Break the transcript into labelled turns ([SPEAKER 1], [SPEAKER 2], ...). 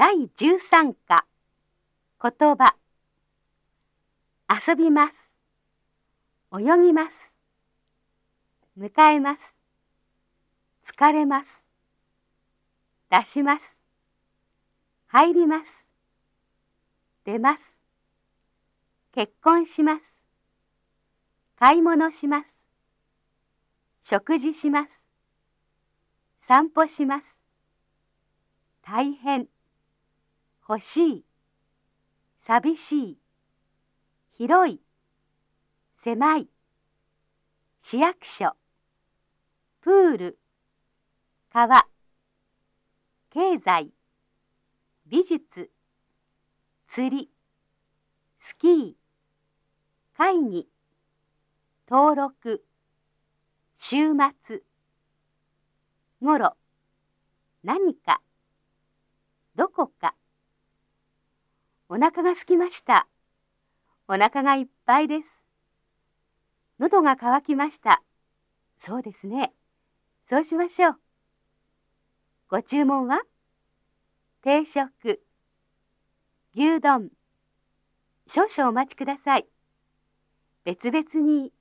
[SPEAKER 1] 第13課。言葉。遊びます。泳ぎます。迎えます。疲れます。出します。入ります。出ます。結婚します。買い物します。食事します。散歩します。大変。欲しい寂しい広い狭い市役所プール川経済美術釣りスキー会議登録週末ごろ何かどこか。腹が空きました。お腹がいっぱいです。喉が渇きました。そうですね。そうしましょう。ご注文は？定食。牛丼。少々お待ちください。別々に